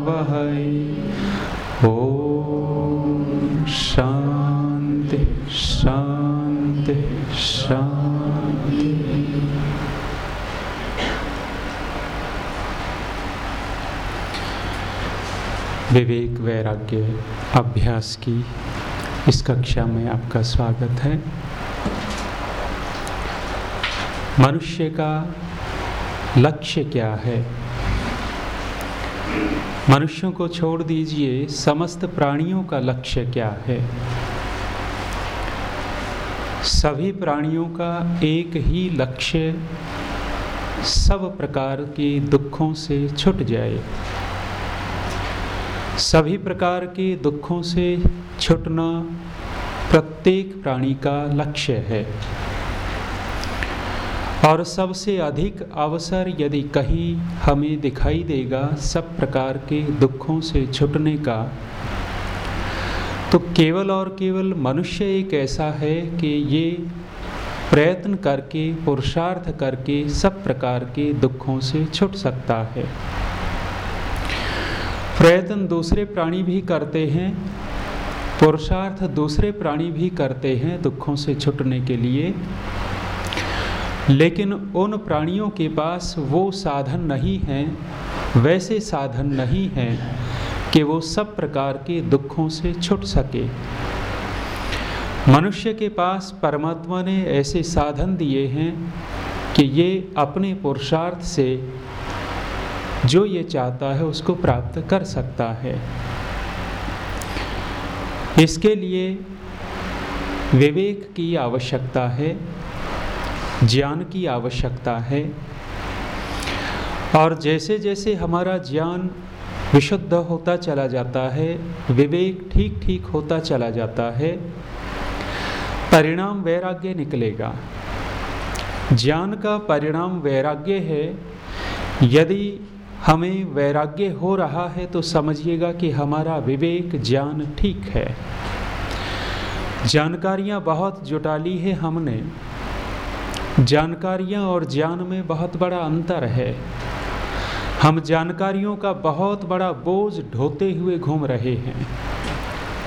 विद्विषावहै ॐ शान्ति शान्ति शान्ति विवेक वैराग्य अभ्यास की इस कक्षा में आपका स्वागत है। मनुष्य का लक्ष्य क्या है? मनुष्यों को छोड़ दीजिए, समस्त प्राणियों का लक्ष्य क्या है? सभी प्राणियों का एक ही लक्ष्य सब प्रकार के दुखों से छुट जाए। सभी प्रकार के दुखों से छुटना प्रत्येक प्राणी का लक्ष्य है। और सबसे अधिक अवसर यदि कहीं हमें दिखाई देगा सब प्रकार के दुखों से छुटने का तो केवल और केवल मनुष्य एक ऐसा है कि ये प्रयत्न करके, पुरुषार्थ करके सब प्रकार के दुखों से छुट सकता है। प्रयत्न दूसरे प्राणी भी करते हैं, पुरुषार्थ दूसरे प्राणी भी करते हैं दुखों से छुटने के लिए। लेकिन उन प्राणियों के पास वो साधन नहीं हैं, वैसे साधन नहीं हैं कि वो सब प्रकार के दुखों से छुट सके। मनुष्य के पास परमात्मा ने ऐसे साधन दिए हैं कि ये अपने पुरुषार्थ से जो ये चाहता है उसको प्राप्त कर सकता है। इसके लिए विवेक की आवश्यकता है। ज्ञान की आवश्यकता है। और जैसे जैसे हमारा ज्ञान विशुद्ध होता चला जाता है, विवेक ठीक ठीक होता चला जाता है, परिणाम वैराग्य निकलेगा। ज्ञान का परिणाम वैराग्य है। यदि हमें वैराग्य हो रहा है तो समझिएगा कि हमारा विवेक ज्ञान ठीक है। जानकारियाँ बहुत जुटा ली है हमने। जानकारियाँ और ज्ञान में बहुत बड़ा अंतर है। हम जानकारियों का बहुत बड़ा बोझ ढोते हुए घूम रहे हैं।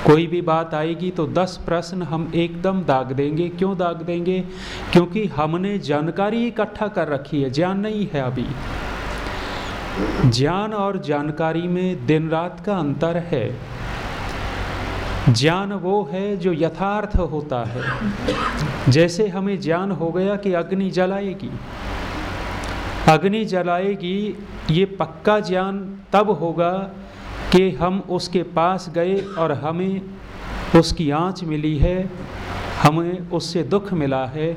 कोई भी बात आएगी तो दस प्रश्न हम एकदम दाग देंगे। क्यों दाग देंगे? क्योंकि हमने जानकारी इकट्ठा कर रखी है, ज्ञान नहीं है अभी। ज्ञान और जानकारी में दिन रात का अंतर है। ज्ञान वो है जो यथार्थ होता है। जैसे हमें ज्ञान हो गया कि अग्नि जलाएगी। अग्नि जलाएगी, ये पक्का ज्ञान तब होगा कि हम उसके पास गए और हमें उसकी आँच मिली है, हमें उससे दुख मिला है।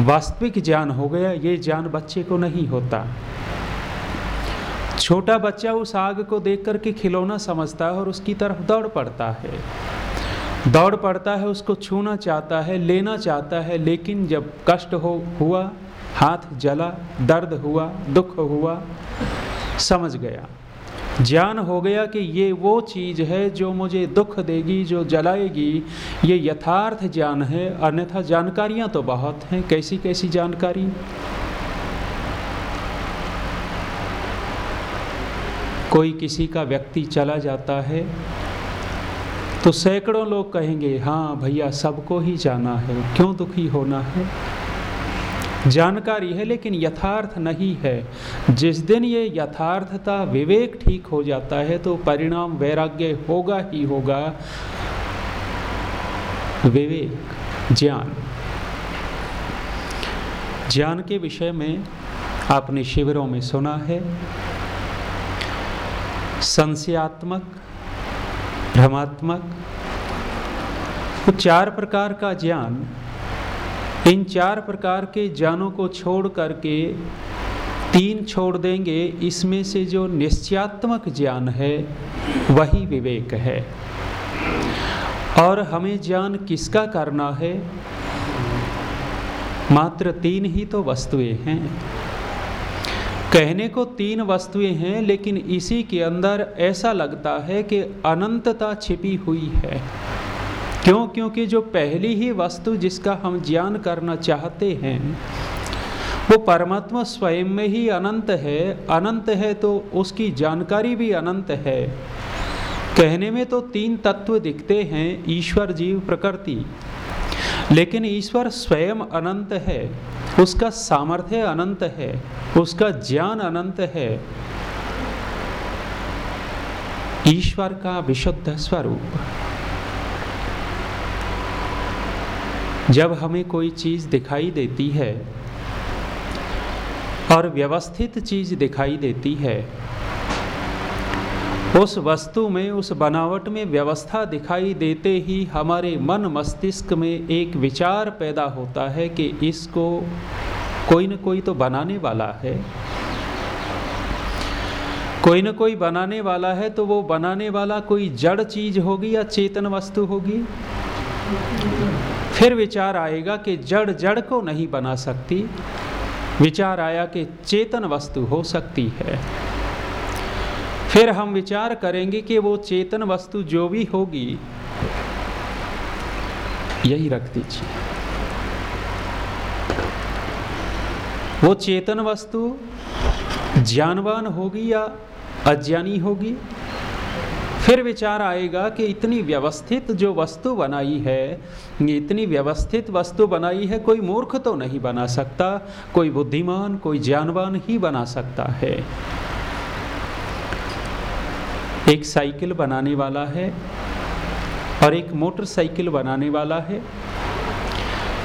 वास्तविक ज्ञान हो गया, ये ज्ञान बच्चे को नहीं होता। छोटा बच्चा उस आग को देख कर के खिलौना समझता है और उसकी तरफ़ दौड़ पड़ता है। दौड़ पड़ता है, उसको छूना चाहता है, लेना चाहता है, लेकिन जब कष्ट हो, हुआ, हाथ जला, दर्द हुआ, दुख हुआ, समझ गया। ज्ञान हो गया कि ये वो चीज़ है जो मुझे दुख देगी, जो जलाएगी, ये यथार्थ ज्ञान है, अन्यथा जानकारियाँ तो बहुत हैं कैसी कैसी जानकारी? कोई किसी का व्यक्ति चला जाता है तो सैकड़ों लोग कहेंगे हाँ भैया, सबको ही जाना है। क्यों दुखी होना है? जानकारी है, लेकिन यथार्थ नहीं है। जिस दिन ये यथार्थता, विवेक ठीक हो जाता है तो परिणाम वैराग्य होगा ही होगा। विवेक, ज्ञान। ज्ञान के विषय में आपने शिविरों में सुना है। संशयात्मक भ्रमात्मक तो चार प्रकार का ज्ञान, इन चार प्रकार के ज्ञानों को छोड़ करके तीन छोड़ देंगे, इसमें से जो निश्चयात्मक ज्ञान है, वही विवेक है। और हमें ज्ञान किसका करना है? मात्र तीन ही तो वस्तुएँ हैं। कहने को तीन वस्तुएँ हैं, लेकिन इसी के अंदर ऐसा लगता है कि अनंतता छिपी हुई है। क्यों? क्योंकि जो पहली ही वस्तु जिसका हम ज्ञान करना चाहते हैं, वो परमात्मा स्वयं में ही अनंत है। अनंत है तो उसकी जानकारी भी अनंत है। कहने में तो तीन तत्व दिखते हैं, ईश्वर, जीव, प्रकृति। लेकिन ईश्वर स्वयं अनंत है। उसका सामर्थ्य अनंत है, उसका ज्ञान अनंत है। ईश्वर का विशुद्ध स्वरूप। जब हमें कोई चीज़ दिखाई देती है और व्यवस्थित चीज़ दिखाई देती है उस वस्तु में, उस बनावट में व्यवस्था दिखाई देते ही हमारे मन मस्तिष्क में एक विचार पैदा होता है कि इसको कोई न कोई तो बनाने वाला है। कोई न कोई बनाने वाला है तो वो बनाने वाला कोई जड़ चीज़ होगी या चेतन वस्तु होगी? फिर विचार आएगा कि जड़ जड़ को नहीं बना सकती। विचार आया कि चेतन वस्तु हो सकती है। फिर हम विचार करेंगे कि वो चेतन वस्तु जो भी होगी, यही रख दीजिए। वो चेतन वस्तु ज्ञानवान होगी या अज्ञानी होगी? फिर विचार आएगा कि इतनी व्यवस्थित जो वस्तु बनाई है, इतनी व्यवस्थित वस्तु बनाई है, कोई मूर्ख तो नहीं बना सकता, कोई बुद्धिमान, कोई ज्ञानवान ही बना सकता है। एक साइकिल बनाने वाला है और एक मोटरसाइकिल बनाने वाला है।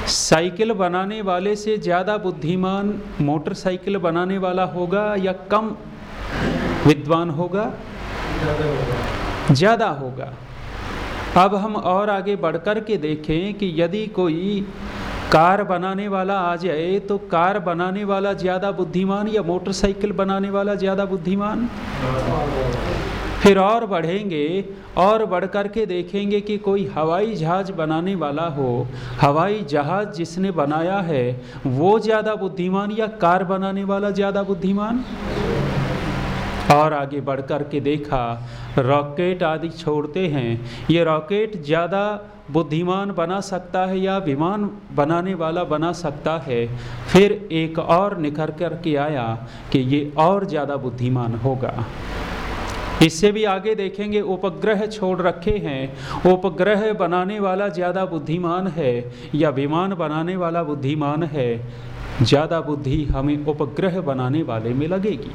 साइकिल बनाने वाले से ज़्यादा बुद्धिमान मोटरसाइकिल बनाने वाला होगा या कम विद्वान होगा? ज़्यादा होगा। अब हम और आगे बढ़कर के देखें कि यदि कोई कार बनाने वाला आ जाए तो कार बनाने वाला ज़्यादा बुद्धिमान या मोटरसाइकिल बनाने वाला ज़्यादा बुद्धिमान? फिर और बढ़ेंगे और बढ़ कर के देखेंगे कि कोई हवाई जहाज़ बनाने वाला हो। हवाई जहाज़ जिसने बनाया है, वो ज़्यादा बुद्धिमान या कार बनाने वाला ज़्यादा बुद्धिमान? और आगे बढ़ कर के देखा, रॉकेट आदि छोड़ते हैं। ये रॉकेट ज़्यादा बुद्धिमान बना सकता है या विमान बनाने वाला बना सकता है? फिर एक और निखर कर के आया कि ये और ज़्यादा बुद्धिमान होगा। इससे भी आगे देखेंगे, उपग्रह छोड़ रखे हैं। उपग्रह बनाने वाला ज़्यादा बुद्धिमान है या विमान बनाने वाला बुद्धिमान है, ज़्यादा बुद्धि हमें उपग्रह बनाने वाले में लगेगी।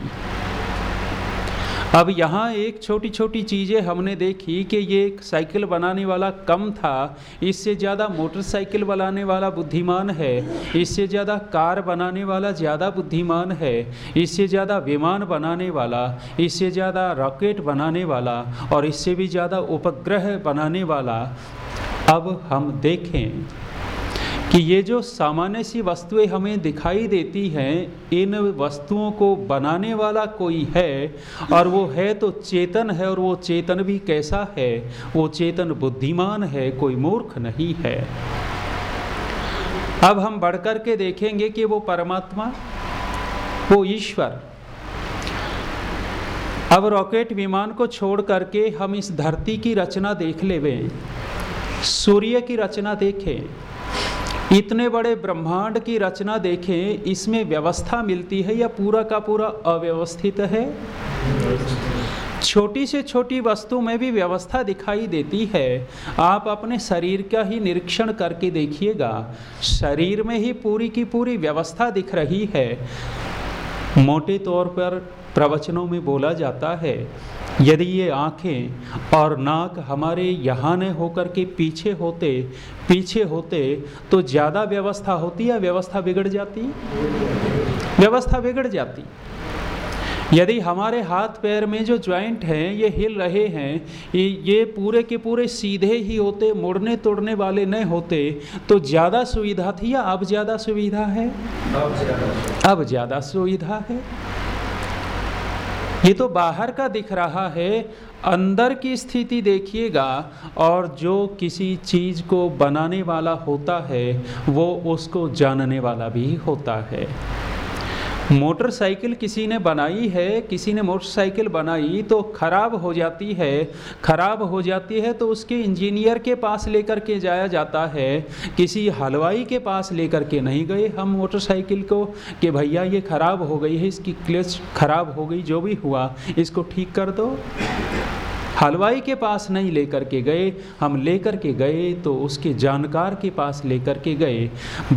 अब यहाँ एक छोटी छोटी चीज़ें हमने देखी कि ये साइकिल बनाने वाला कम था। इससे ज़्यादा मोटरसाइकिल बनाने वाला बुद्धिमान है। इससे ज़्यादा कार बनाने वाला ज़्यादा बुद्धिमान है। इससे ज़्यादा विमान बनाने वाला, इससे ज़्यादा रॉकेट बनाने वाला और इससे भी ज़्यादा उपग्रह बनाने वाला। अब हम देखें। कि ये जो सामान्य सी वस्तुएँ हमें दिखाई देती हैं, इन वस्तुओं को बनाने वाला कोई है? और वो है तो चेतन है और वो चेतन भी कैसा है? वो चेतन बुद्धिमान है, कोई मूर्ख नहीं है। अब हम बढ़कर के देखेंगे कि वो परमात्मा, वो ईश्वर। अब रॉकेट विमान को छोड़ करके हम इस धरती की रचना देख ले सूर्य की रचना देखें। इतने बड़े ब्रह्मांड की रचना देखें, इसमें व्यवस्था मिलती है या पूरा का पूरा अव्यवस्थित है? छोटी से छोटी वस्तु में भी व्यवस्था दिखाई देती है। आप अपने शरीर का ही निरीक्षण करके देखिएगा। शरीर में ही पूरी की पूरी व्यवस्था दिख रही है। मोटे तौर पर प्रवचनों में बोला जाता है यदि ये आँखें और नाक हमारे यहाँ न होकर के पीछे होते पीछे होते तो ज़्यादा व्यवस्था होती या व्यवस्था बिगड़ जाती? व्यवस्था बिगड़ जाती। यदि हमारे हाथ पैर में जो ज्वाइंट हैं ये हिल रहे हैं ये पूरे के पूरे सीधे ही होते मुड़ने तोड़ने वाले नहीं होते तो ज़्यादा सुविधा थी या अब ज़्यादा सुविधा है? अब ज़्यादा सुविधा है। ये तो बाहर का दिख रहा है, अंदर की स्थिति देखिएगा, और जो किसी चीज़ को बनाने वाला होता है, वो उसको जानने वाला भी होता है। मोटरसाइकिल किसी ने बनाई है, किसी ने मोटरसाइकिल बनाई तो ख़राब हो जाती है। ख़राब हो जाती है तो उसके इंजीनियर के पास लेकर के जाया जाता है। किसी हलवाई के पास लेकर के नहीं गए हम मोटरसाइकिल को कि भैया ये ख़राब हो गई है, इसकी क्लच ख़राब हो गई, जो भी हुआ, इसको ठीक कर दो। हलवाई के पास नहीं लेकर के गए, हम लेकर के गए तो उसके जानकार के पास लेकर के गए।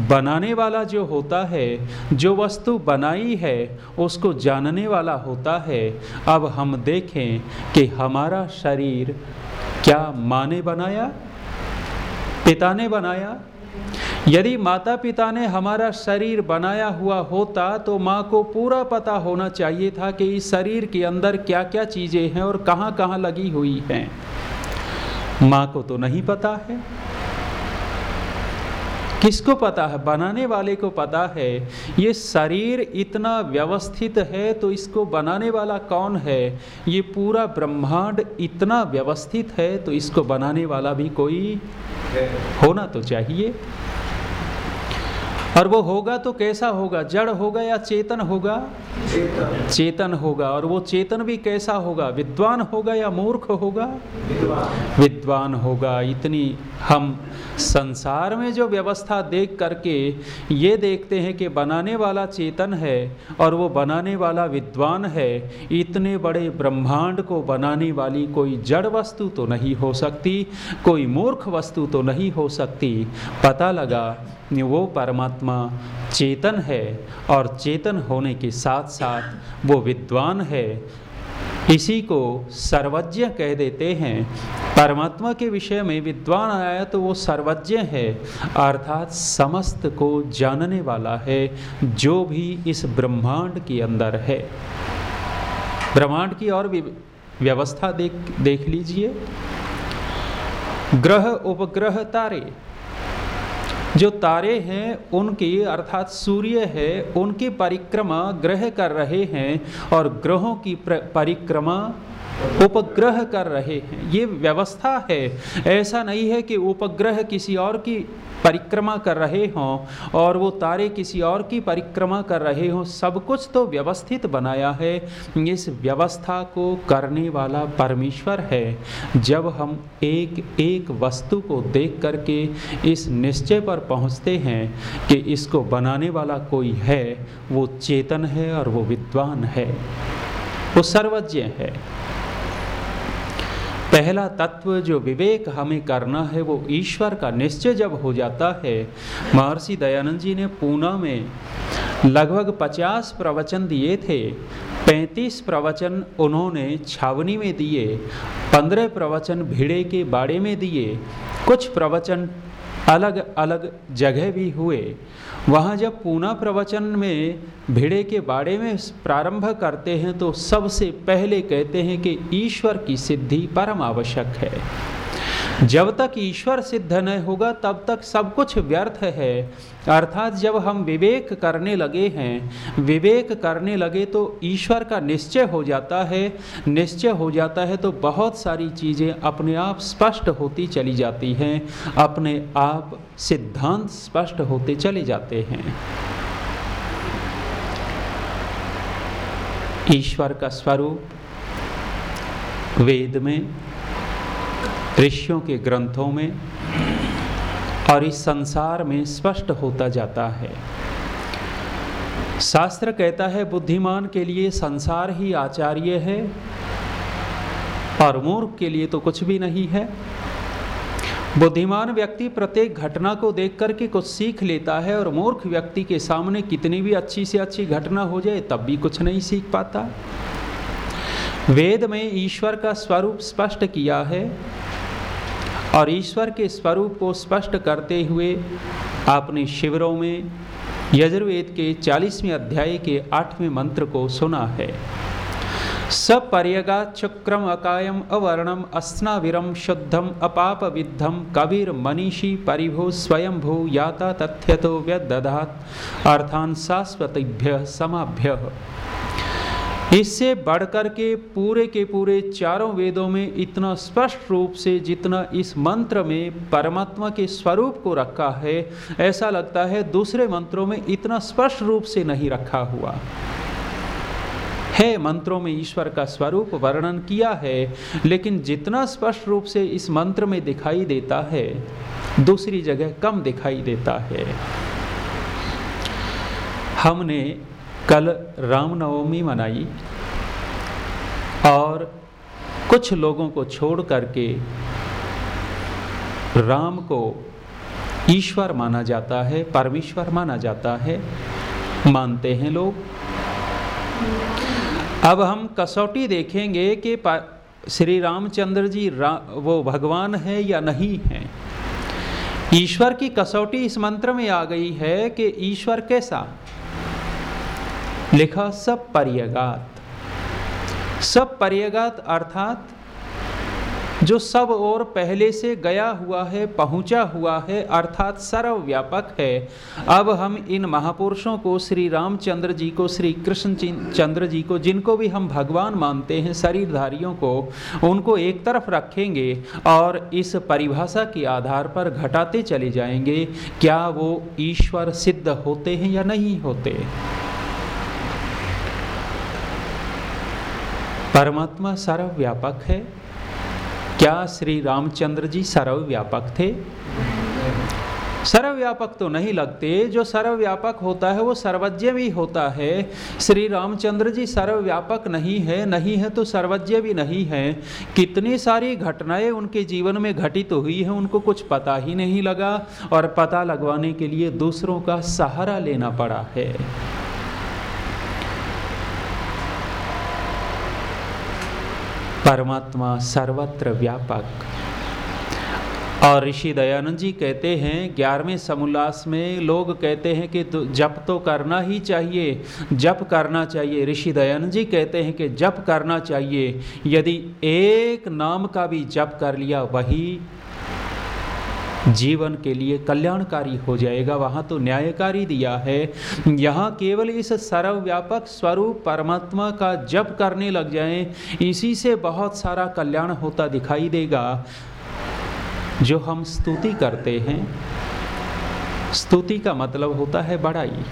बनाने वाला जो होता है, जो वस्तु बनाई है, उसको जानने वाला होता है। अब हम देखें कि हमारा शरीर क्या माँ ने बनाया, पिता ने बनाया यदि माता पिता ने हमारा शरीर बनाया हुआ होता तो माँ को पूरा पता होना चाहिए था कि इस शरीर के अंदर क्या क्या चीज़ें हैं और कहाँ कहाँ लगी हुई हैं। माँ को तो नहीं पता है। किसको पता है? बनाने वाले को पता है। ये शरीर इतना व्यवस्थित है तो इसको बनाने वाला कौन है? ये पूरा ब्रह्मांड इतना व्यवस्थित है तो इसको बनाने वाला भी कोई होना तो चाहिए। और वो होगा तो कैसा होगा? जड़ होगा या चेतन होगा? चेतन, चेतन होगा। और वो चेतन भी कैसा होगा? विद्वान होगा या मूर्ख होगा? विद्वान विद्वान होगा। इतनी हम संसार में जो व्यवस्था देख करके ये देखते हैं कि बनाने वाला चेतन है और वो बनाने वाला विद्वान है इतने बड़े ब्रह्मांड को बनाने वाली कोई जड़ वस्तु तो नहीं हो सकती कोई मूर्ख वस्तु तो नहीं हो सकती। पता लगा वो परमात्मा चेतन है और चेतन होने के साथ साथ वो विद्वान है। इसी को सर्वज्ञ कह देते हैं। परमात्मा के विषय में विद्वान आया तो वो सर्वज्ञ है, अर्थात समस्त को जानने वाला है, जो भी इस ब्रह्मांड के अंदर है। ब्रह्मांड की और व्यवस्था देख देख लीजिए। ग्रह उपग्रह तारे जो तारे हैं, उनकी अर्थात सूर्य है, उनकी परिक्रमा ग्रह कर रहे हैं और ग्रहों की परिक्रमा उपग्रह कर रहे हैं। ये व्यवस्था है। ऐसा नहीं है कि उपग्रह किसी और की परिक्रमा कर रहे हों और वो तारे किसी और की परिक्रमा कर रहे हों। सब कुछ तो व्यवस्थित बनाया है। इस व्यवस्था को करने वाला परमेश्वर है। जब हम एक एक वस्तु को देख करके इस निश्चय पर पहुँचते हैं कि इसको बनाने वाला कोई है, वो चेतन है और वो विद्वान है। वो सर्वज्ञ है। पहला तत्व जो विवेक हमें करना है, वो ईश्वर का निश्चय जब हो जाता है, महर्षि दयानंद जी ने पूना में लगभग पचास प्रवचन दिए थे। पैंतीस प्रवचन उन्होंने छावनी में दिए, पंद्रह प्रवचन भिड़े के बाड़े में दिए, कुछ प्रवचन अलग अलग जगह भी हुए। वहाँ जब पूना प्रवचन में भिड़े के बारे में प्रारंभ करते हैं तो सबसे पहले कहते हैं कि ईश्वर की सिद्धि परम आवश्यक है। जब तक ईश्वर सिद्ध न होगा, तब तक सब कुछ व्यर्थ है। अर्थात जब हम विवेक करने लगे हैं, विवेक करने लगे तो ईश्वर का निश्चय हो जाता है। निश्चय हो जाता है तो बहुत सारी चीज़ें अपने आप स्पष्ट होती चली जाती हैं। अपने आप सिद्धांत स्पष्ट होते चले जाते हैं। ईश्वर का स्वरूप वेद में ऋषियों के ग्रंथों में और इस संसार में स्पष्ट होता जाता है। शास्त्र कहता है, बुद्धिमान के लिए संसार ही आचार्य है और मूर्ख के लिए तो कुछ भी नहीं है। बुद्धिमान व्यक्ति प्रत्येक घटना को देख करके कुछ सीख लेता है और मूर्ख व्यक्ति के सामने कितनी भी अच्छी से अच्छी घटना हो जाए, तब भी कुछ नहीं सीख पाता। वेद में ईश्वर का स्वरूप स्पष्ट किया है और ईश्वर के स्वरूप को स्पष्ट करते हुए आपने शिविरों में यजुर्वेद के चालीसवें अध्याय के आठवें मंत्र को सुना है। सब पर्यगा चक्रम अकायम अवर्णम अस्नाविरम शुद्धम अपाप विद्धम कबीर मनीषी परिभू स्वयंभू याता तथ्य तो व्यदधात। अर्थान शाश्वतिभ्य समाभ्य। इससे बढ़कर के पूरे के पूरे चारों वेदों में इतना स्पष्ट रूप से जितना इस मंत्र में परमात्मा के स्वरूप को रखा है, ऐसा लगता है दूसरे मंत्रों में इतना स्पष्ट रूप से नहीं रखा हुआ। है मंत्रों में ईश्वर का स्वरूप वर्णन किया है, लेकिन जितना स्पष्ट रूप से इस मंत्र में दिखाई देता है, दूसरी जगह कम दिखाई देता है। हमने कल रामनवमी मनाई और कुछ लोगों को छोड़ करके राम को ईश्वर माना जाता है परमेश्वर माना जाता है मानते हैं लोग। अब हम कसौटी देखेंगे कि श्री रामचंद्र जी रा, वो भगवान है या नहीं है। ईश्वर की कसौटी इस मंत्र में आ गई है कि ईश्वर कैसा? लिखा, सब पर्यगात। सब पर्यगात अर्थात, जो सब और पहले से गया हुआ है, पहुँचा हुआ है, अर्थात सर्वव्यापक है। अब हम इन महापुरुषों को, श्री रामचंद्र जी को, श्री कृष्ण चंद्र जी को, जिनको भी हम भगवान मानते हैं, शरीरधारियों को, उनको एक तरफ़ रखेंगे और इस परिभाषा के आधार पर घटाते चले जाएँगे, क्या वो ईश्वर सिद्ध होते हैं या नहीं होते? परमात्मा सर्वव्यापक है। क्या श्री रामचंद्र जी सर्वव्यापक थे? सर्वव्यापक तो नहीं लगते। जो सर्वव्यापक होता है, वो सर्वज्ञ भी होता है। श्री रामचंद्र जी सर्वव्यापक नहीं है नहीं है तो सर्वज्ञ भी नहीं है। कितनी सारी घटनाएँ उनके जीवन में घटित तो हुई है, उनको कुछ पता ही नहीं लगा। और पता लगवाने के लिए दूसरों का सहारा लेना पड़ा है। परमात्मा सर्वत्र व्यापक। और ऋषि दयानंद जी कहते हैं, ग्यारहवें समोल्लास में लोग कहते हैं कि जप तो करना ही चाहिए, जप करना चाहिए। ऋषि दयानंद जी कहते हैं कि जप करना चाहिए। यदि एक नाम का भी जप कर लिया, वही जीवन के लिए कल्याणकारी हो जाएगा। वहाँ तो न्यायकारी दिया है। यहाँ केवल इस सर्वव्यापक स्वरूप परमात्मा का जप करने लग जाएँ, इसी से बहुत सारा कल्याण होता दिखाई देगा। जो हम स्तुति करते हैं, स्तुति का मतलब होता है बड़ाई,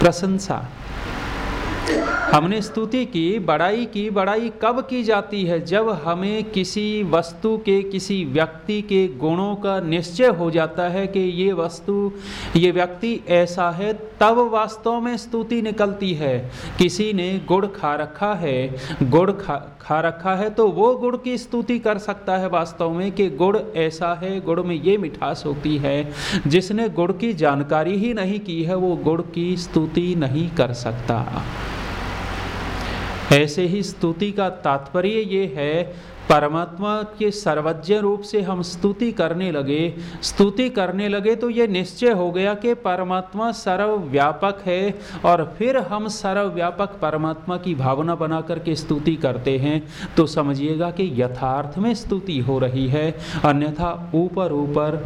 प्रशंसा। हमने स्तुति की, बड़ाई की, बड़ाई कब की जाती है जब हमें किसी वस्तु के, किसी व्यक्ति के गुणों का निश्चय हो जाता है कि ये वस्तु, ये व्यक्ति ऐसा है, तब वास्तव में स्तुति निकलती है। किसी ने गुड़ खा रखा है, गुड़ खा खा रखा है तो वो गुड़ की स्तुति कर सकता है वास्तव में कि गुड़ ऐसा है, गुड़ में ये मिठास होती है। जिसने गुड़ की जानकारी ही नहीं की है, वो गुड़ की स्तुति नहीं कर सकता। ऐसे ही स्तुति का तात्पर्य ये है, परमात्मा के सर्वज्ञ रूप से हम स्तुति करने लगे। स्तुति करने लगे तो ये निश्चय हो गया कि परमात्मा सर्वव्यापक है और फिर हम सर्वव्यापक परमात्मा की भावना बना करके स्तुति करते हैं। तो समझिएगा कि यथार्थ में स्तुति हो रही है, अन्यथा ऊपर ऊपर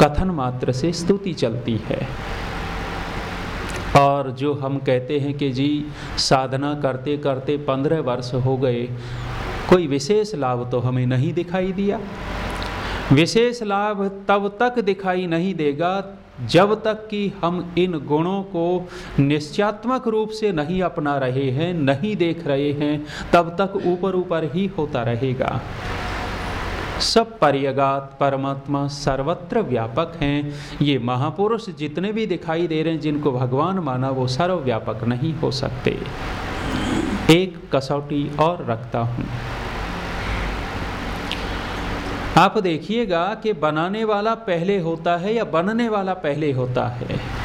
कथन मात्र से स्तुति चलती है। और जो हम कहते हैं कि जी, साधना करते करते पंद्रह वर्ष हो गए, कोई विशेष लाभ तो हमें नहीं दिखाई दिया। विशेष लाभ तब तक दिखाई नहीं देगा जब तक कि हम इन गुणों को निश्चयात्मक रूप से नहीं अपना रहे हैं, नहीं देख रहे हैं, तब तक ऊपर ऊपर ही होता रहेगा। सब पर्यगात परमात्मा सर्वत्र व्यापक हैं। ये महापुरुष जितने भी दिखाई दे रहे हैं, जिनको भगवान माना, वो सर्वव्यापक नहीं हो सकते। एक कसौटी और रखता हूँ। आप देखिएगा कि बनाने वाला पहले होता है या बनने वाला पहले होता है।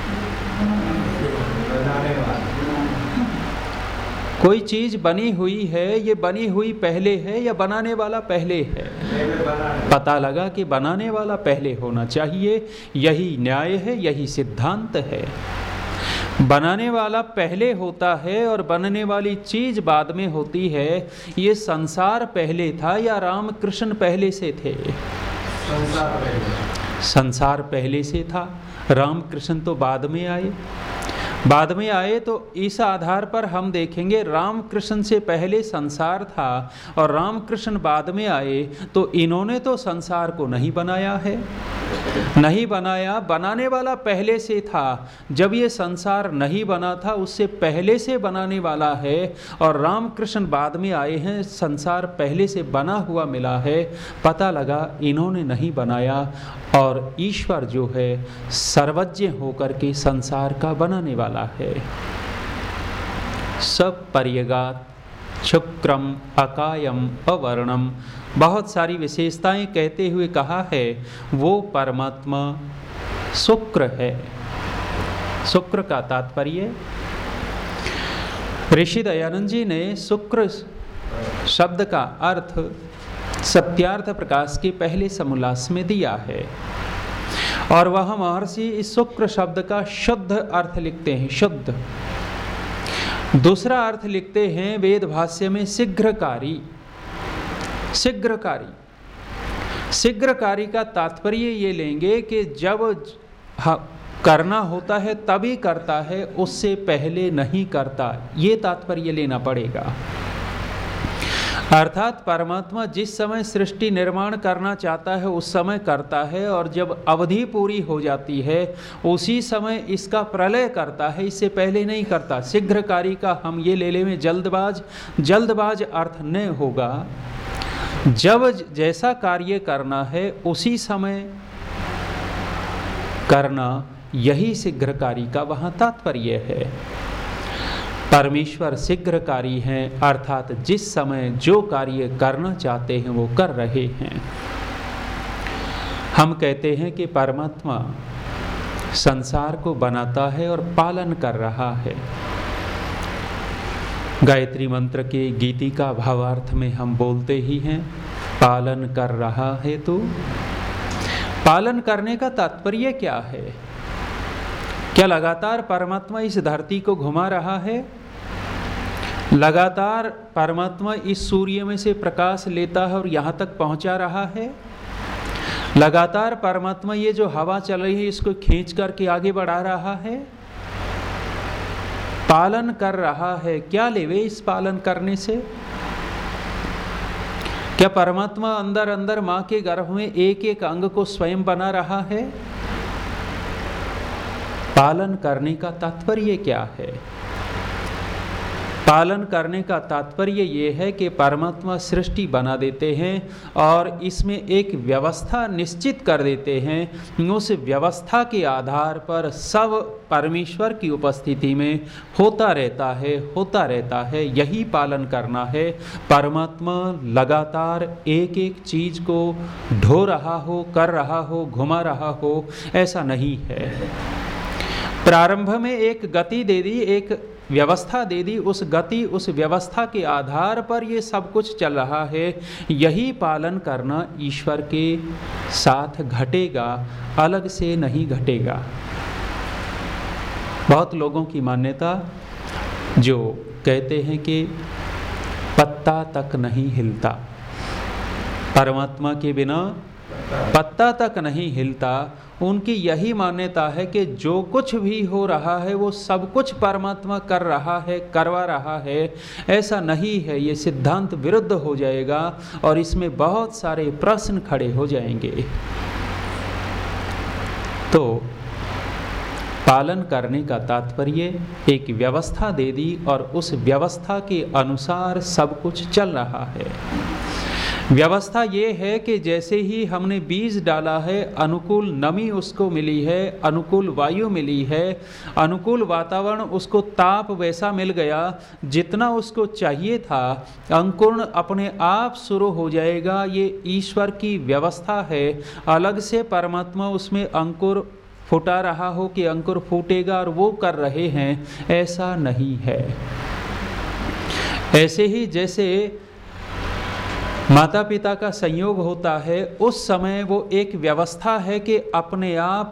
कोई चीज़ बनी हुई है ये बनी हुई पहले है या बनाने वाला पहले है? पता लगा कि बनाने वाला पहले होना चाहिए यही न्याय है यही सिद्धांत है। बनाने वाला पहले होता है और बनने वाली चीज़ बाद में होती है। ये संसार पहले था या राम कृष्ण पहले से थे? संसार पहले। संसार पहले से था। राम कृष्ण तो बाद में आए। बाद में आए तो इस आधार पर हम देखेंगे राम कृष्ण से पहले संसार था और राम कृष्ण बाद में आए तो इन्होंने तो संसार को नहीं बनाया है। नहीं बनाया, बनाने वाला पहले से था। जब ये संसार नहीं बना था, उससे पहले से बनाने वाला है और राम कृष्ण बाद में आए हैं, संसार पहले से बना हुआ मिला है। पता लगा इन्होंने नहीं बनाया और ईश्वर जो है सर्वज्ञ होकर के संसार का बनाने वाला है। सब पर्यगात, शुक्रम, अकायम, अवर्णम, बहुत सारी विशेषताएँ कहते हुए कहा है, वो परमात्मा शुक्र है। शुक्र का तात्पर्य, ऋषि दयानंद जी ने शुक्र शब्द का अर्थ सत्यार्थ प्रकाश के पहले समोल्लास में दिया है। और वह महर्षि इस शुक्र शब्द का शुद्ध अर्थ लिखते हैं, शुद्ध। दूसरा अर्थ लिखते हैं वेद भाष्य में शीघ्रकारी। शीघ्रकारी। शीघ्रकारी का तात्पर्य ये लेंगे कि जब करना होता है तभी करता है, उससे पहले नहीं करता। ये तात्पर्य लेना पड़ेगा। अर्थात परमात्मा जिस समय सृष्टि निर्माण करना चाहता है, उस समय करता है और जब अवधि पूरी हो जाती है, उसी समय इसका प्रलय करता है। इससे पहले नहीं करता। शीघ्रकारी का हम ये ले ले में जल्दबाज जल्दबाज अर्थ न होगा। जब जैसा कार्य करना है, उसी समय करना, यही शीघ्रकारी का वहाँ तात्पर्य है। परमेश्वर शीघ्रकारी हैं, अर्थात जिस समय जो कार्य करना चाहते हैं वो कर रहे हैं। हम कहते हैं कि परमात्मा संसार को बनाता है और पालन कर रहा है। गायत्री मंत्र के गीति का भावार्थ में हम बोलते ही हैं, पालन कर रहा है तो। पालन करने का तात्पर्य क्या है? क्या लगातार परमात्मा इस धरती को घुमा रहा है? लगातार परमात्मा इस सूर्य में से प्रकाश लेता है और यहाँ तक पहुँचा रहा है। लगातार परमात्मा ये जो हवा चल रही है, इसको खींच करके आगे बढ़ा रहा है। पालन कर रहा है। क्या लेवे इस पालन करने से? क्या परमात्मा अंदर अंदर माँ के गर्भ में एक एक अंग को स्वयं बना रहा है? पालन करने का तात्पर्य क्या है? पालन करने का तात्पर्य ये है कि परमात्मा सृष्टि बना देते हैं और इसमें एक व्यवस्था निश्चित कर देते हैं। उस व्यवस्था के आधार पर सब परमेश्वर की उपस्थिति में होता रहता है, होता रहता है, यही पालन करना है। परमात्मा लगातार एक एक चीज़ को ढो रहा हो, कर रहा हो, घुमा रहा हो, ऐसा नहीं है। प्रारंभ में एक गति दे दी, एक व्यवस्था दे दी, उस गति, उस व्यवस्था के आधार पर ये सब कुछ चल रहा है। यही पालन करना ईश्वर के साथ घटेगा, अलग से नहीं घटेगा। बहुत लोगों की मान्यता जो कहते हैं कि पत्ता तक नहीं हिलता। परमात्मा के बिना पत्ता तक नहीं हिलता, उनकी यही मान्यता है कि जो कुछ भी हो रहा है, वो सब कुछ परमात्मा कर रहा है, करवा रहा है। ऐसा नहीं है, ये सिद्धांत विरुद्ध हो जाएगा और इसमें बहुत सारे प्रश्न खड़े हो जाएँगे। तो पालन करने का तात्पर्य, एक व्यवस्था दे दी और उस व्यवस्था के अनुसार सब कुछ चल रहा है। व्यवस्था ये है कि जैसे ही हमने बीज डाला है, अनुकूल नमी उसको मिली है, अनुकूल वायु मिली है, अनुकूल वातावरण उसको ताप वैसा मिल गया, जितना उसको चाहिए था, अंकुरण अपने आप शुरू हो जाएगा। ये ईश्वर की व्यवस्था है। अलग से परमात्मा उसमें अंकुर फुटा रहा हो कि अंकुर फूटेगा और वो कर रहे हैं, ऐसा नहीं है। ऐसे ही जैसे माता पिता का संयोग होता है। उस समय वो एक व्यवस्था है कि अपने आप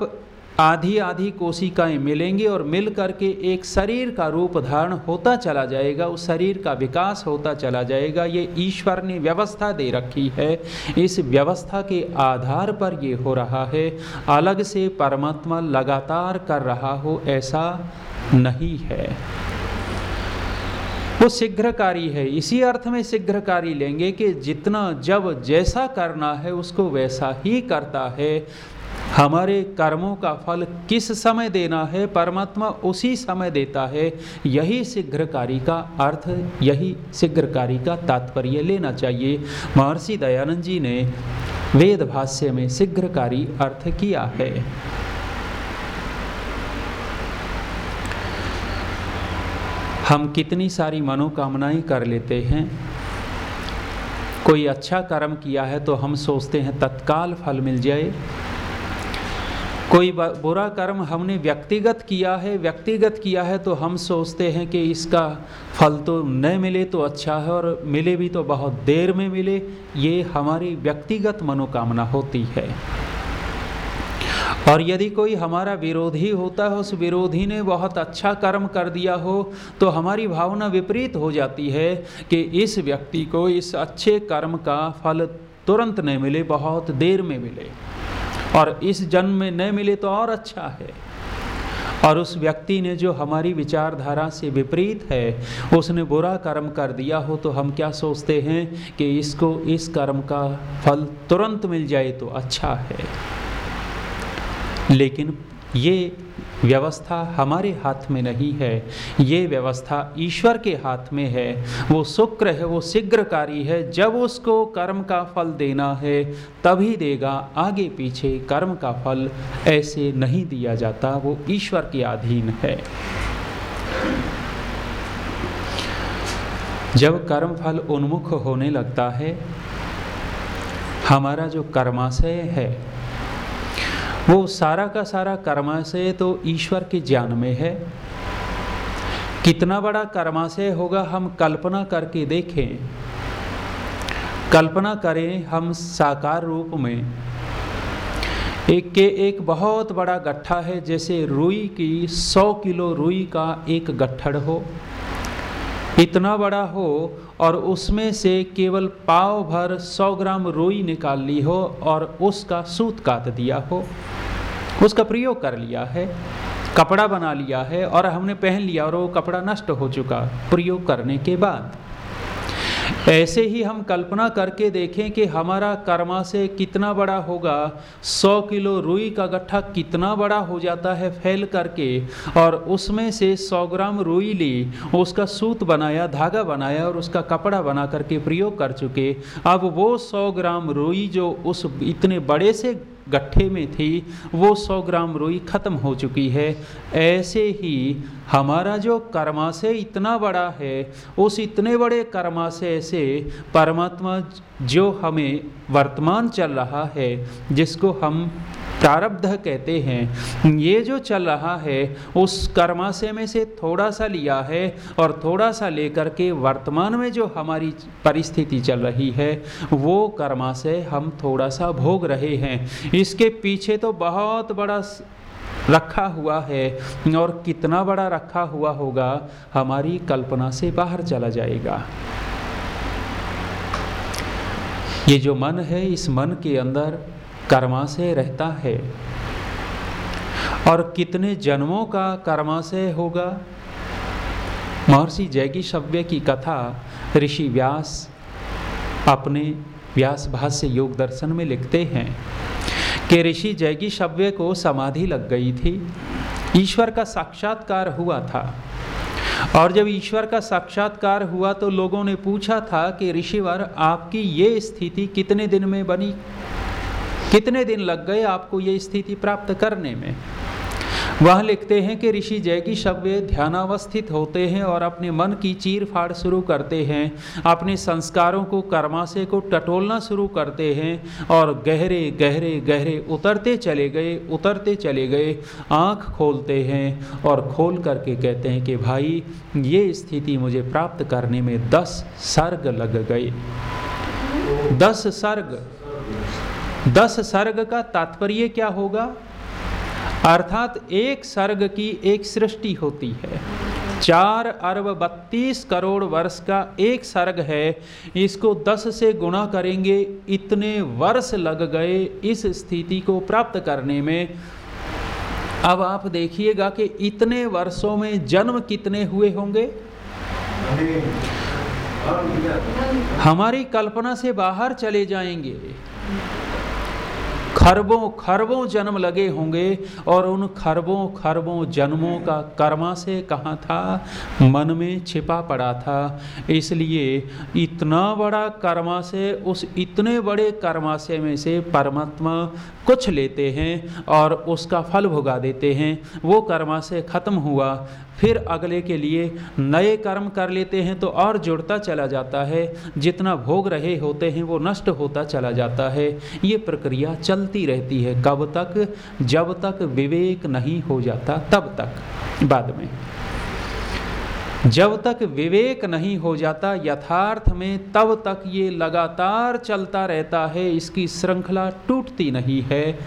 आधी आधी कोशिकाएँ मिलेंगी और मिल करके एक शरीर का रूप धारण होता चला जाएगा। उस शरीर का विकास होता चला जाएगा। ये ईश्वर ने व्यवस्था दे रखी है। इस व्यवस्था के आधार पर ये हो रहा है। अलग से परमात्मा लगातार कर रहा हो ऐसा नहीं है। वो शीघ्रकारी है। इसी अर्थ में शीघ्रकारी लेंगे कि जितना जब जैसा करना है, उसको वैसा ही करता है। हमारे कर्मों का फल किस समय देना है? परमात्मा उसी समय देता है। यही शीघ्रकारी का अर्थ, यही शीघ्रकारी का तात्पर्य लेना चाहिए। महर्षि दयानंद जी ने वेद भाष्य में शीघ्रकारी अर्थ किया है। हम कितनी सारी मनोकामनाएँ कर लेते हैं। कोई अच्छा कर्म किया है तो हम सोचते हैं तत्काल फल मिल जाए। कोई बुरा कर्म हमने व्यक्तिगत किया है, व्यक्तिगत किया है तो हम सोचते हैं कि इसका फल तो न मिले तो अच्छा है और मिले भी तो बहुत देर में मिले। ये हमारी व्यक्तिगत मनोकामना होती है। और यदि कोई हमारा विरोधी होता है, उस विरोधी ने बहुत अच्छा कर्म कर दिया हो तो हमारी भावना विपरीत हो जाती है कि इस व्यक्ति को इस अच्छे कर्म का फल तुरंत नहीं मिले, बहुत देर में मिले। और इस जन्म में न मिले तो और अच्छा है। और उस व्यक्ति ने जो हमारी विचारधारा से विपरीत है, उसने बुरा कर्म कर दिया हो तो हम क्या सोचते हैं कि इसको, इस कर्म का फल तुरंत मिल जाए तो अच्छा है। लेकिन ये व्यवस्था हमारे हाथ में नहीं है। ये व्यवस्था ईश्वर के हाथ में है। वो शुक्र है, वो शीघ्रकारी है। जब उसको कर्म का फल देना है, तभी देगा। आगे पीछे कर्म का फल ऐसे नहीं दिया जाता। वो ईश्वर के अधीन है। जब कर्म फल उन्मुख होने लगता है, हमारा जो कर्माशय है वो सारा का सारा कर्माशय तो ईश्वर के ज्ञान में है। कितना बड़ा कर्माशय होगा हम कल्पना करके देखें। कल्पना करें हम साकार रूप में। एक के एक बहुत बड़ा गट्ठा है, जैसे रुई की सौ किलो रुई का एक गट्ठड़ हो। इतना बड़ा हो और उसमें से केवल पाव भर सौ ग्राम रोई निकाल ली हो और उसका सूत काट दिया हो। उसका प्रयोग कर लिया है, कपड़ा बना लिया है और हमने पहन लिया और वो कपड़ा नष्ट हो चुका, प्रयोग करने के बाद। ऐसे ही हम कल्पना करके देखें कि हमारा कर्मा से कितना बड़ा होगा। सौ किलो रुई का गट्ठा कितना बड़ा हो जाता है फैल करके, और उसमें से सौ ग्राम रुई ली, उसका सूत बनाया, धागा बनाया, और उसका कपड़ा बना करके प्रयोग कर चुके। अब वो सौ ग्राम रुई जो उस इतने बड़े से गट्ठे में थी, वो सौ ग्राम रुई खत्म हो चुकी है। ऐसे ही हमारा जो कर्माशय इतना बड़ा है, उस इतने बड़े कर्माशय से ऐसे परमात्मा जो हमें वर्तमान चल रहा है, जिसको हम प्रारब्ध कहते हैं, ये जो चल रहा है, उस कर्माशय में से थोड़ा सा लिया है और थोड़ा सा लेकर के वर्तमान में जो हमारी परिस्थिति चल रही है, वो कर्माशय हम थोड़ा सा भोग रहे हैं। इसके पीछे तो बहुत बड़ा रखा हुआ है और कितना बड़ा रखा हुआ होगा, हमारी कल्पना से बाहर चला जाएगा। ये जो मन है, इस मन के अंदर कर्माशय रहता है। और कितने जन्मों का कर्माशय होगा? महर्षि जैगी शव्य की कथा, ऋषि व्यास अपने व्यास भाष्य योग दर्शन में लिखते हैं। कि ऋषि जैगी शव्य को समाधि लग गई थी। ईश्वर का साक्षात्कार हुआ था। और जब ईश्वर का साक्षात्कार हुआ तो लोगों ने पूछा था कि ऋषिवर, आपकी ये स्थिति कितने दिन में बनी? कितने दिन लग गए आपको ये स्थिति प्राप्त करने में? वह लिखते हैं कि ऋषि जैगी शब्द ध्यानावस्थित होते हैं और अपने मन की चीर फाड़ शुरू करते हैं, अपने संस्कारों को कर्माशय को टटोलना शुरू करते हैं और गहरे गहरे गहरे उतरते चले गए, उतरते चले गए, आँख खोलते हैं और खोल करके कहते हैं कि भाई, ये स्थिति मुझे प्राप्त करने में दस सर्ग लग गए। दस सर्ग। दस सर्ग का तात्पर्य क्या होगा? अर्थात एक सर्ग की एक सृष्टि होती है। चार अरब बत्तीस करोड़ वर्ष का एक सर्ग है। इसको दस से गुणा करेंगे, इतने वर्ष लग गए इस स्थिति को प्राप्त करने में। अब आप देखिएगा कि इतने वर्षों में जन्म कितने हुए होंगे? हमारी कल्पना से बाहर चले जाएँगे। खरबों खरबों जन्म लगे होंगे और उन खरबों खरबों जन्मों का कर्मा से कहाँ था? मन में छिपा पड़ा था। इसलिए इतना बड़ा कर्मा से, उस इतने बड़े कर्माशय में से परमात्मा कुछ लेते हैं और उसका फल भुगा देते हैं। वो कर्माशय खत्म हुआ। फिर अगले के लिए नए कर्म कर लेते हैं तो और जुड़ता चला जाता है। जितना भोग रहे होते हैं वो नष्ट होता चला जाता है। ये प्रक्रिया चलती रहती है। कब तक? जब तक विवेक नहीं हो जाता, तब तक। बाद में। जब तक विवेक नहीं हो जाता यथार्थ में, तब तक ये लगातार चलता रहता है। इसकी श्रृंखला टूटती नहीं है।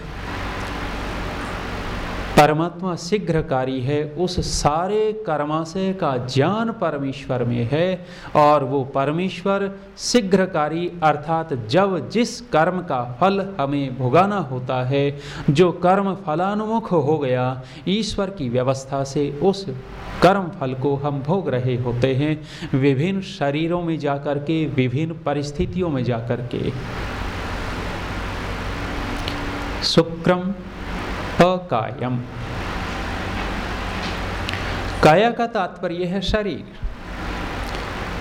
परमात्मा शीघ्रकारी है, उस सारे कर्माशय का ज्ञान परमेश्वर में है, और वो परमेश्वर शीघ्रकारी, अर्थात जब जिस कर्म का फल हमें भुगाना होता है, जो कर्म फलानुमुख हो गया, ईश्वर की व्यवस्था से उस कर्म फल को हम भोग रहे होते हैं, विभिन्न शरीरों में जाकर के, विभिन्न परिस्थितियों में जाकर के। शुक्रम अकायम। काया का तात्पर्य है शरीर।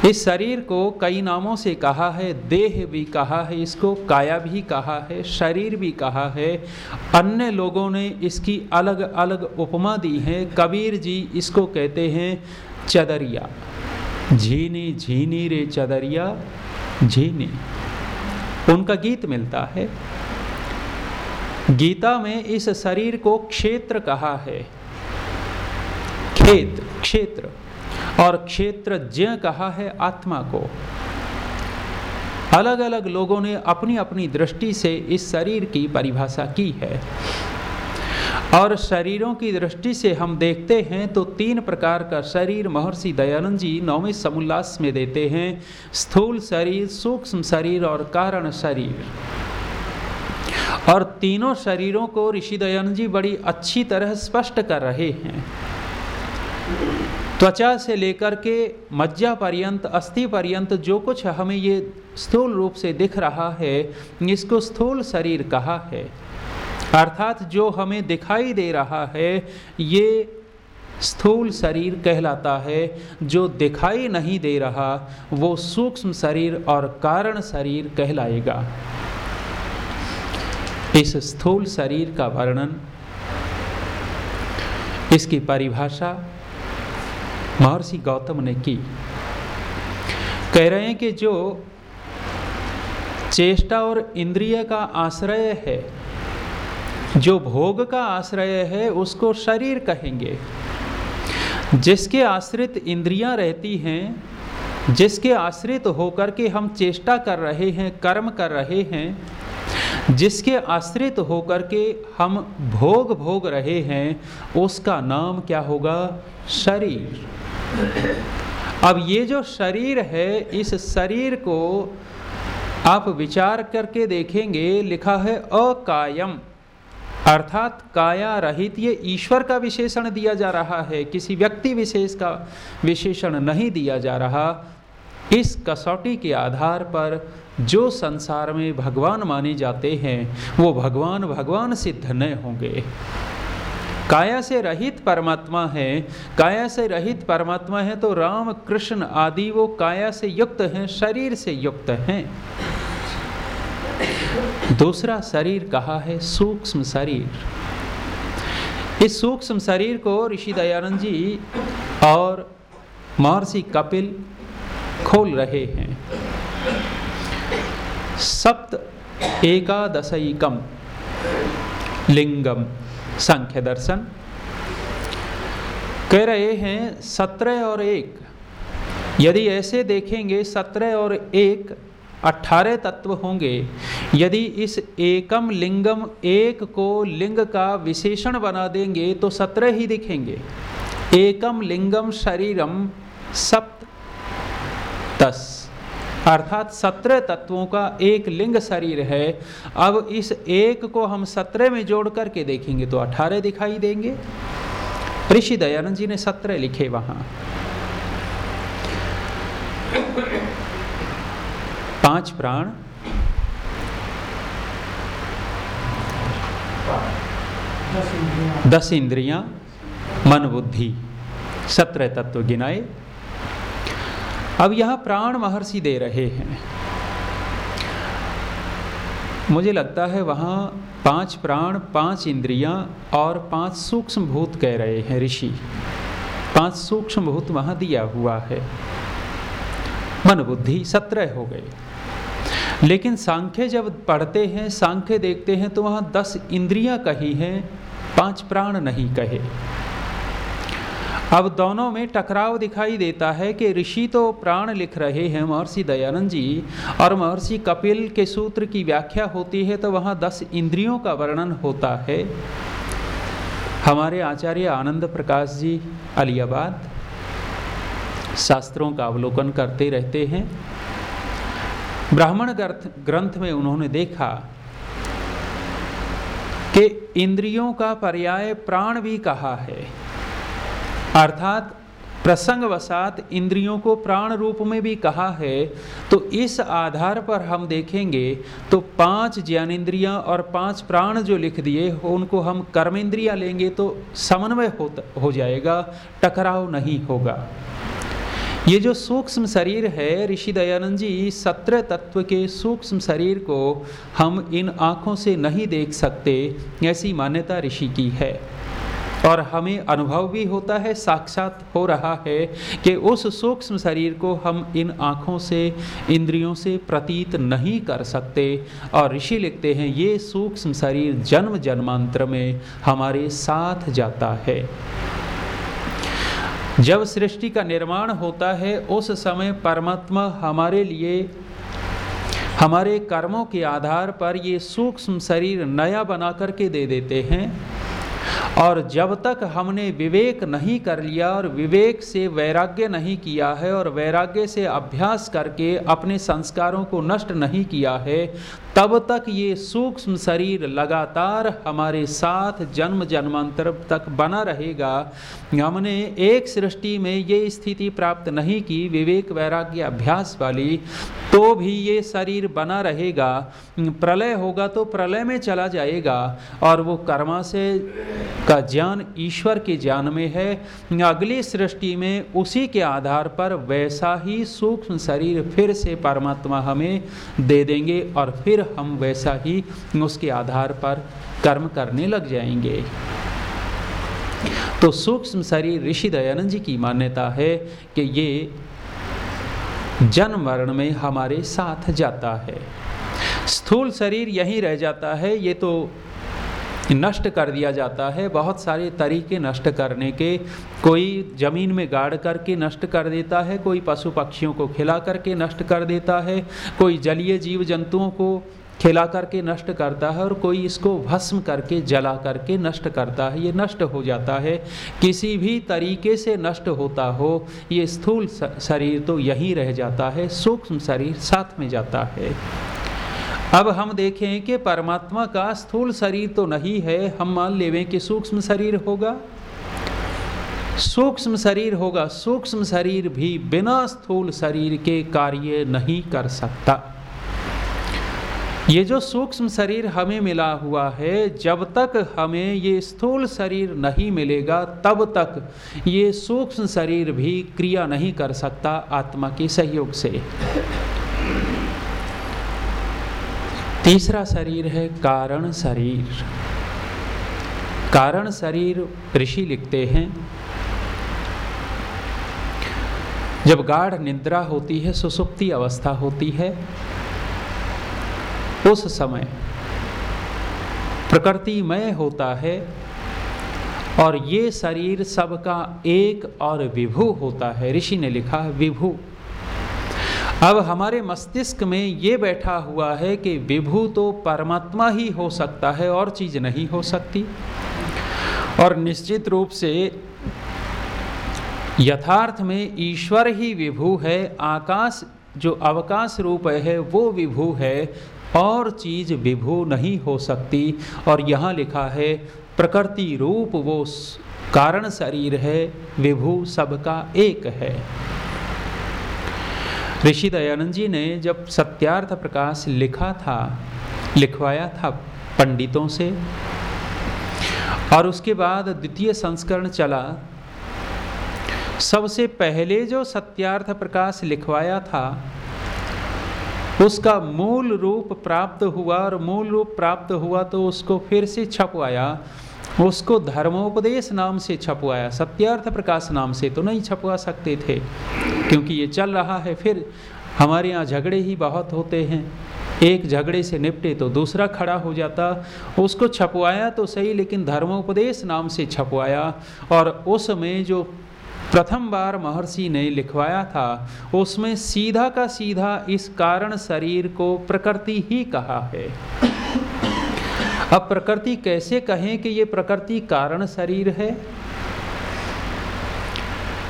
इस शरीर को कई नामों से कहा है, देह भी कहा है, इसको काया भी कहा है, शरीर भी कहा है। अन्य लोगों ने इसकी अलग अलग उपमा दी है। कबीर जी इसको कहते हैं चदरिया। झीनी झीनी रे चदरिया, झीनी। उनका गीत मिलता है। गीता में इस शरीर को क्षेत्र कहा है। खेत क्षेत्र, और क्षेत्र ज्य कहा है आत्मा को। अलग अलग लोगों ने अपनी अपनी दृष्टि से इस शरीर की परिभाषा की है। और शरीरों की दृष्टि से हम देखते हैं तो तीन प्रकार का शरीर महर्षि दयानंद जी नौवें समुल्लास में देते हैं, स्थूल शरीर, सूक्ष्म शरीर और कारण शरीर। और तीनों शरीरों को ऋषि दयानंद जी बड़ी अच्छी तरह स्पष्ट कर रहे हैं। त्वचा से लेकर के मज्जा पर्यंत, अस्थि पर्यंत जो कुछ हमें ये स्थूल रूप से दिख रहा है, इसको स्थूल शरीर कहा है। अर्थात जो हमें दिखाई दे रहा है, ये स्थूल शरीर कहलाता है। जो दिखाई नहीं दे रहा, वो सूक्ष्म शरीर और कारण शरीर कहलाएगा। इस स्थूल शरीर का वर्णन, इसकी परिभाषा महर्षि गौतम ने की। कह रहे हैं कि जो चेष्टा और इंद्रिय का आश्रय है, जो भोग का आश्रय है, उसको शरीर कहेंगे। जिसके आश्रित इंद्रियाँ रहती हैं, जिसके आश्रित होकर के हम चेष्टा कर रहे हैं, कर्म कर रहे हैं जिसके आश्रित होकर के हम भोग भोग रहे हैं, उसका नाम क्या होगा? शरीर। अब ये जो शरीर है, इस शरीर को आप विचार करके देखेंगे, लिखा है अकायम। अर्थात काया रहित ये ईश्वर का विशेषण दिया जा रहा है, किसी व्यक्ति विशेष का विशेषण नहीं दिया जा रहा। इस कसौटी के आधार पर जो संसार में भगवान माने जाते हैं, वो भगवान भगवान सिद्ध न होंगे। काया से रहित परमात्मा है, काया से रहित परमात्मा है तो राम, कृष्ण आदि वो काया से युक्त हैं, शरीर से युक्त हैं। दूसरा शरीर कहा है, सूक्ष्म शरीर। इस सूक्ष्म शरीर को ऋषि दयानंद जी और महर्षि कपिल खोल रहे हैं। सप्त एकादशकम। लिंगम संख्य दर्शन। कह रहे हैं, सत्रह और एक। यदि ऐसे देखेंगे, सत्रह और एक अठारह तत्व होंगे। यदि इस एकम लिंगम एक को लिंग का विशेषण बना देंगे तो सत्रह ही दिखेंगे। एकम लिंगम शरीरम सप्त दस। अर्थात सत्रह तत्वों का एक लिंग शरीर है। अब इस एक को हम सत्रह में जोड़ करके देखेंगे तो अठारह दिखाई देंगे। ऋषि दयानंद जी ने सत्रह लिखे वहाँ। पाँच प्राण। दस इंद्रियाँ। मन बुद्धि। सत्रह तत्व गिनाए। अब यह प्राण महर्षि दे रहे हैं। मुझे लगता है वहाँ पाँच प्राण, पाँच इंद्रियाँ और पाँच सूक्ष्म भूत कह रहे हैं ऋषि। पाँच सूक्ष्म भूत वहाँ दिया हुआ है। मन बुद्धि सत्रह हो गए। लेकिन सांख्य जब पढ़ते हैं, सांख्य देखते हैं तो वहाँ दस इंद्रियाँ कही हैं, पाँच प्राण नहीं कहे। अब दोनों में टकराव दिखाई देता है कि ऋषि तो प्राण लिख रहे हैं महर्षि दयानंद जी, और महर्षि कपिल के सूत्र की व्याख्या होती है तो वहाँ दस इंद्रियों का वर्णन होता है। हमारे आचार्य आनंद प्रकाश जी, अलियाबाद, शास्त्रों का अवलोकन करते रहते हैं। ब्राह्मण ग्रंथ में उन्होंने देखा कि इंद्रियों का पर्याय प्राण भी कहा है। अर्थात प्रसंगवशात इंद्रियों को प्राण रूप में भी कहा है तो इस आधार पर हम देखेंगे तो पाँच ज्ञानेन्द्रियाँ और पाँच प्राण जो लिख दिए उनको हम कर्मेंद्रियाँ लेंगे तो समन्वय हो, हो जाएगा टकराव नहीं होगा। ये जो सूक्ष्म शरीर है ऋषि दयानंद जी सत्रह तत्व के सूक्ष्म शरीर को हम इन आँखों से नहीं देख सकते ऐसी मान्यता ऋषि की है। और हमें अनुभव भी होता है, साक्षात हो रहा है कि उस सूक्ष्म शरीर को हम इन आँखों से, इंद्रियों से प्रतीत नहीं कर सकते। और ऋषि लिखते हैं, ये सूक्ष्म शरीर जन्म जन्मांतर में हमारे साथ जाता है। जब सृष्टि का निर्माण होता है, उस समय परमात्मा हमारे लिए, हमारे कर्मों के आधार पर ये सूक्ष्म शरीर नया बना करके दे देते हैं। और जब तक हमने विवेक नहीं कर लिया और विवेक से वैराग्य नहीं किया है और वैराग्य से अभ्यास करके अपने संस्कारों को नष्ट नहीं किया है तब तक ये सूक्ष्म शरीर लगातार हमारे साथ जन्म जन्मांतर तक बना रहेगा। हमने एक सृष्टि में ये स्थिति प्राप्त नहीं की, विवेक वैराग्य अभ्यास वाली तो भी ये शरीर बना रहेगा। प्रलय होगा तो प्रलय में चला जाएगा, और वो कर्मा से का ज्ञान ईश्वर के ज्ञान में है। अगली सृष्टि में उसी के आधार पर वैसा ही सूक्ष्म शरीर फिर से परमात्मा हमें दे देंगे, और फिर हम वैसा ही उसके आधार पर कर्म करने लग जाएँगे। तो सूक्ष्म शरीर ऋषि दयानंद जी की मान्यता है कि ये जन्म मरण में हमारे साथ जाता है। स्थूल शरीर यहीं रह जाता है, ये तो नष्ट कर दिया जाता है। बहुत सारे तरीके नष्ट करने के। कोई ज़मीन में गाड़ करके नष्ट कर देता है, कोई पशु पक्षियों को खिला करके नष्ट कर देता है, कोई जलीय जीव जंतुओं को खिला करके नष्ट करता है और कोई इसको भस्म करके, जला करके नष्ट करता है। ये नष्ट हो जाता है। किसी भी तरीके से नष्ट होता हो, ये स्थूल शरीर तो यहीं रह जाता है, सूक्ष्म शरीर साथ में जाता है। अब हम देखें कि परमात्मा का स्थूल शरीर तो नहीं है, हम मान लेवें कि सूक्ष्म शरीर होगा। सूक्ष्म शरीर होगा, सूक्ष्म शरीर भी बिना स्थूल शरीर के कार्य नहीं कर सकता। ये जो सूक्ष्म शरीर हमें मिला हुआ है, जब तक हमें ये स्थूल शरीर नहीं मिलेगा, तब तक ये सूक्ष्म शरीर भी क्रिया नहीं कर सकता आत्मा के सहयोग से। तीसरा शरीर है कारण शरीर। कारण शरीर ऋषि लिखते हैं, जब गाढ़ निद्रा होती है, सुसुप्ति अवस्था होती है, उस समय प्रकृतिमय होता है और ये शरीर सबका एक और विभु होता है। ऋषि ने लिखा विभु। अब हमारे मस्तिष्क में ये बैठा हुआ है कि विभू तो परमात्मा ही हो सकता है, और चीज़ नहीं हो सकती। और निश्चित रूप से यथार्थ में ईश्वर ही विभू है, आकाश जो अवकाश रूप है, वो विभू है, और चीज़ विभू नहीं हो सकती। और यहाँ लिखा है, प्रकृति रूप वो कारण शरीर है, विभू सबका एक है। ऋषि दयानंद जी ने जब सत्यार्थ प्रकाश लिखा था, लिखवाया था पंडितों से, और उसके बाद द्वितीय संस्करण चला, सबसे पहले जो सत्यार्थ प्रकाश लिखवाया था, उसका मूल रूप प्राप्त हुआ, और मूल रूप प्राप्त हुआ तो उसको फिर से छपवाया, उसको धर्मोपदेश नाम से छपवाया, सत्यार्थ प्रकाश नाम से तो नहीं छपवा सकते थे। क्योंकि ये चल रहा है, फिर हमारे यहाँ झगड़े ही बहुत होते हैं। एक झगड़े से निपटे तो दूसरा खड़ा हो जाता, उसको छपवाया तो सही, लेकिन धर्मोपदेश नाम से छपवाया। और उसमें जो प्रथम बार महर्षि ने लिखवाया था, उसमें सीधा का सीधा इस कारण शरीर को प्रकृति ही कहा है। अब प्रकृति कैसे कहें कि ये प्रकृति कारण शरीर है?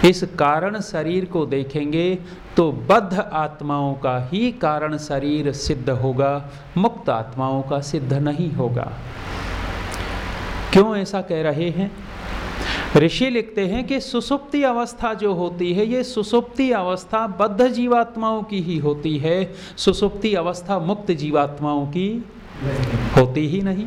इस कारण शरीर को देखेंगे तो बद्ध आत्माओं का ही कारण शरीर सिद्ध होगा, मुक्त आत्माओं का सिद्ध नहीं होगा। क्यों ऐसा कह रहे हैं? ऋषि लिखते हैं कि सुसुप्ति अवस्था जो होती है, ये सुसुप्ति अवस्था बद्ध जीवात्माओं की ही होती है। सुसुप्ति अवस्था मुक्त जीवात्माओं की होती ही नहीं।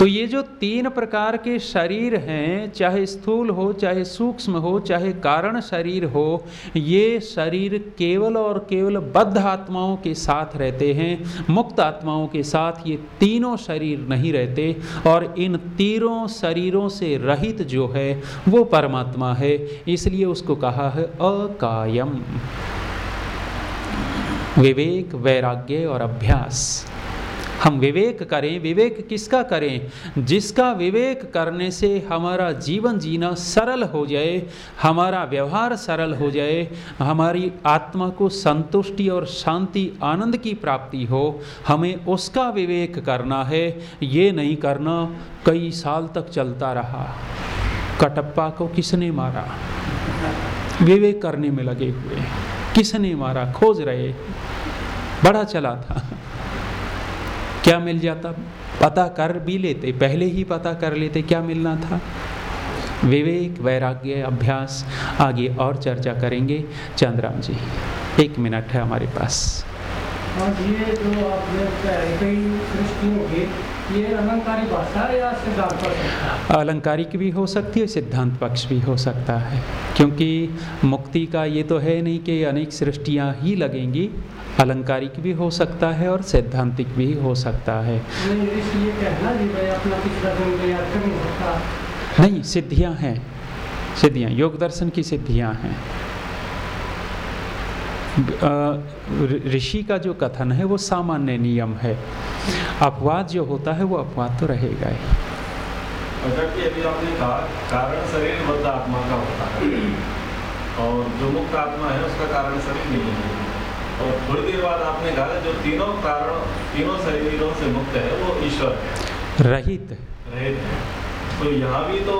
तो ये जो तीन प्रकार के शरीर हैं, चाहे स्थूल हो, चाहे सूक्ष्म हो, चाहे कारण शरीर हो, ये शरीर केवल और केवल बद्ध आत्माओं के साथ रहते हैं, मुक्त आत्माओं के साथ ये तीनों शरीर नहीं रहते, और इन तीनों शरीरों से रहित जो है, वो परमात्मा है, इसलिए उसको कहा है अकायम। विवेक, वैराग्य और अभ्यास। हम विवेक करें, विवेक किसका करें? जिसका विवेक करने से हमारा जीवन जीना सरल हो जाए, हमारा व्यवहार सरल हो जाए, हमारी आत्मा को संतुष्टि और शांति, आनंद की प्राप्ति हो, हमें उसका विवेक करना है। ये नहीं करना कई साल तक चलता रहा। कटप्पा को किसने मारा? विवेक करने में लगे हुए। किसने मारा? खोज रहे। बड़ा चला था। क्या मिल जाता? पता कर भी लेते, पहले ही पता कर लेते क्या मिलना था। विवेक, वैराग्य, अभ्यास, आगे और चर्चा करेंगे। चंद्राम जी, एक मिनट है हमारे पास। ये जो आपने कई सृष्टि होगी ये अलंकारिक भाषा या सिद्धांत पक्ष अलंकारिक भी हो सकती है सिद्धांत पक्ष भी हो सकता है। क्योंकि मुक्ति का ये तो है नहीं कि अनेक सृष्टियाँ ही लगेंगी। अलंकारिक भी हो सकता है और सैद्धांतिक भी हो सकता है। नहीं सिद्धियाँ हैं। सिद्धियाँ योग दर्शन की सिद्धियाँ हैं। ऋषि का जो कथन है वो सामान्य नियम है। अपवाद जो होता है वो अपवाद तो रहेगा ही। अभी आपने कहा कारण शरीर बद्ध आत्मा का होता है। और जो मुक्त आत्मा है उसका कारण शरीर नहीं है। और थोड़ी देर बाद आपने कहा जो तीनों कारण तीनों शरीरों से मुक्त है वो ईश्वर है। रहित रहित है। तो यहाँ भी तो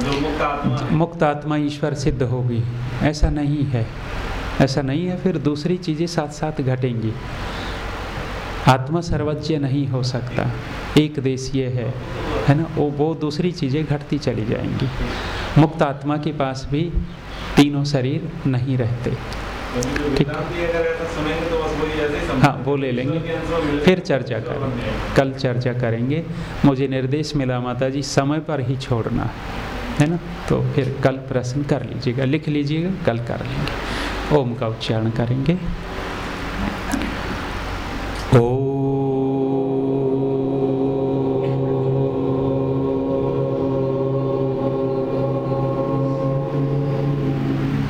जो मुक्त आत्मा मुक्त आत्मा ईश्वर सिद्ध होगी। ऐसा नहीं है। ऐसा नहीं है फिर दूसरी चीज़ें साथ साथ घटेंगी। आत्मा सर्वज्ञ नहीं हो सकता। एक देशीय है है ना? वो वो दूसरी चीज़ें घटती चली जाएँगी। मुक्त आत्मा के पास भी तीनों शरीर नहीं रहते। ठीक? हाँ वो ले लेंगे। फिर चर्चा करेंगे। कल चर्चा करेंगे। मुझे निर्देश मिला माता जी समय पर ही छोड़ना, है ना? तो फिर कल प्रश्न कर लीजिएगा, लिख लीजिएगा, कल कर लेंगे। ओम का उच्चारण करेंगे। Oh.